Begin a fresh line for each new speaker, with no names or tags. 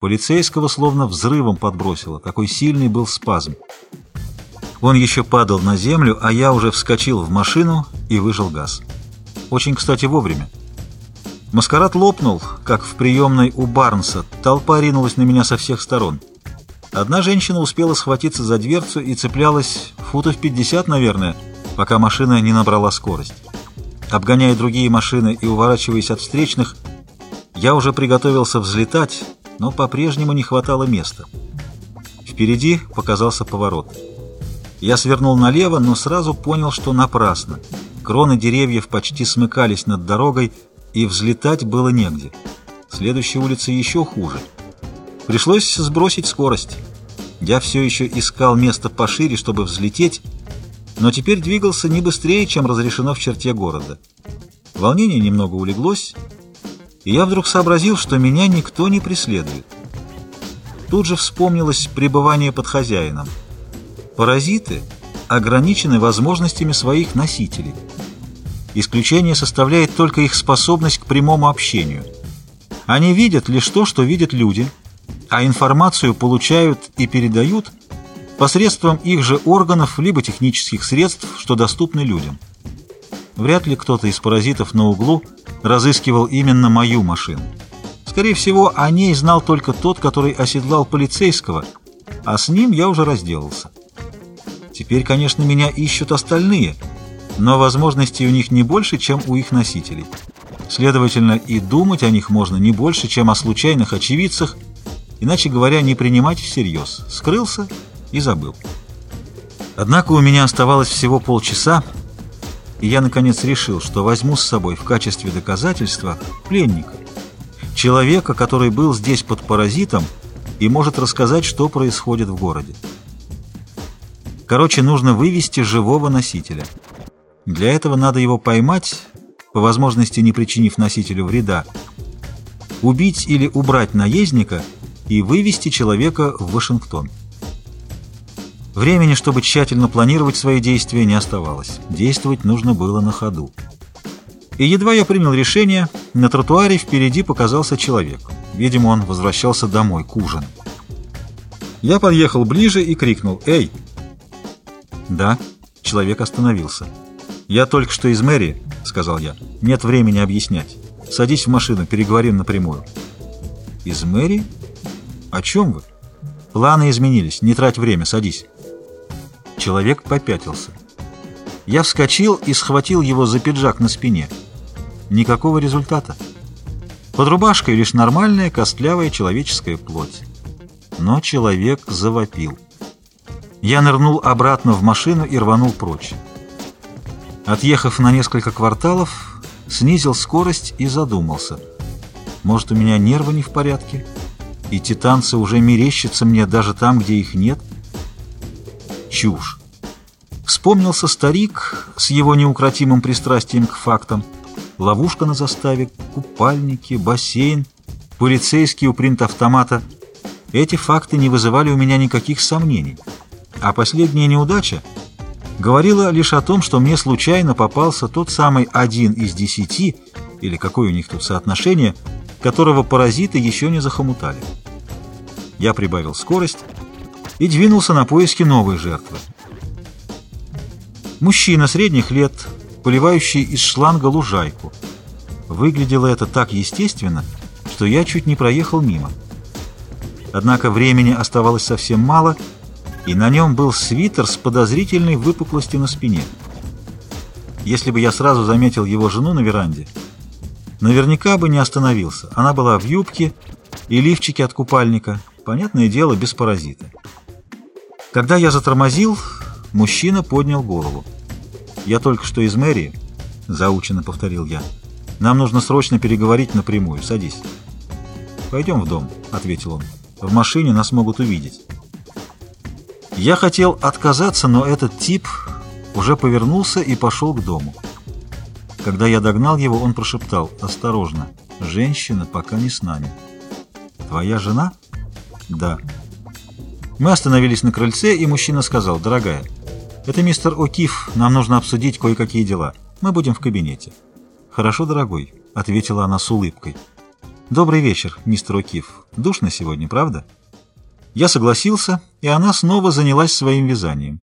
Полицейского словно взрывом подбросило, такой сильный был спазм. Он еще падал на землю, а я уже вскочил в машину и выжил газ. Очень, кстати, вовремя. Маскарад лопнул, как в приемной у Барнса. Толпа ринулась на меня со всех сторон. Одна женщина успела схватиться за дверцу и цеплялась футов 50, наверное, пока машина не набрала скорость. Обгоняя другие машины и уворачиваясь от встречных, я уже приготовился взлетать, но по-прежнему не хватало места. Впереди показался поворот. Я свернул налево, но сразу понял, что напрасно. Кроны деревьев почти смыкались над дорогой, и взлетать было негде. Следующая улица еще хуже. Пришлось сбросить скорость. Я все еще искал место пошире, чтобы взлететь, но теперь двигался не быстрее, чем разрешено в черте города. Волнение немного улеглось, и я вдруг сообразил, что меня никто не преследует. Тут же вспомнилось пребывание под хозяином. Паразиты ограничены возможностями своих носителей. Исключение составляет только их способность к прямому общению. Они видят лишь то, что видят люди, а информацию получают и передают посредством их же органов либо технических средств, что доступны людям. Вряд ли кто-то из паразитов на углу разыскивал именно мою машину. Скорее всего, о ней знал только тот, который оседлал полицейского, а с ним я уже разделался. Теперь, конечно, меня ищут остальные, но возможностей у них не больше, чем у их носителей. Следовательно, и думать о них можно не больше, чем о случайных очевидцах, иначе говоря, не принимать всерьез. Скрылся и забыл. Однако у меня оставалось всего полчаса, и я, наконец, решил, что возьму с собой в качестве доказательства пленника, человека, который был здесь под паразитом и может рассказать, что происходит в городе. Короче, нужно вывести живого носителя. Для этого надо его поймать, по возможности не причинив носителю вреда, убить или убрать наездника и вывести человека в Вашингтон. Времени, чтобы тщательно планировать свои действия, не оставалось. Действовать нужно было на ходу. И едва я принял решение, на тротуаре впереди показался человек. Видимо, он возвращался домой к ужину. Я подъехал ближе и крикнул «Эй!». «Да», человек остановился. «Я только что из мэрии», — сказал я. «Нет времени объяснять. Садись в машину, переговорим напрямую». «Из мэрии? О чем вы?» «Планы изменились. Не трать время. Садись». Человек попятился. Я вскочил и схватил его за пиджак на спине. Никакого результата. Под рубашкой лишь нормальная костлявая человеческая плоть. Но человек завопил. Я нырнул обратно в машину и рванул прочь. Отъехав на несколько кварталов, снизил скорость и задумался. Может, у меня нервы не в порядке? И титанцы уже мерещатся мне даже там, где их нет? Чушь. Вспомнился старик с его неукротимым пристрастием к фактам. Ловушка на заставе, купальники, бассейн, полицейский у принт-автомата. Эти факты не вызывали у меня никаких сомнений. А последняя неудача говорила лишь о том, что мне случайно попался тот самый один из десяти, или какое у них тут соотношение, которого паразиты еще не захомутали. Я прибавил скорость и двинулся на поиски новой жертвы. Мужчина средних лет, поливающий из шланга лужайку. Выглядело это так естественно, что я чуть не проехал мимо. Однако времени оставалось совсем мало, и на нем был свитер с подозрительной выпуклостью на спине. Если бы я сразу заметил его жену на веранде, наверняка бы не остановился. Она была в юбке и лифчике от купальника, понятное дело, без паразита. Когда я затормозил, мужчина поднял голову. «Я только что из мэрии», — заученно повторил я. «Нам нужно срочно переговорить напрямую. Садись». «Пойдем в дом», — ответил он. «В машине нас могут увидеть». Я хотел отказаться, но этот тип уже повернулся и пошел к дому. Когда я догнал его, он прошептал «Осторожно, женщина пока не с нами». «Твоя жена?» «Да». Мы остановились на крыльце, и мужчина сказал, «Дорогая, это мистер О'Кифф, нам нужно обсудить кое-какие дела. Мы будем в кабинете». «Хорошо, дорогой», — ответила она с улыбкой. «Добрый вечер, мистер О'Кив. Душно сегодня, правда?» Я согласился, и она снова занялась своим вязанием.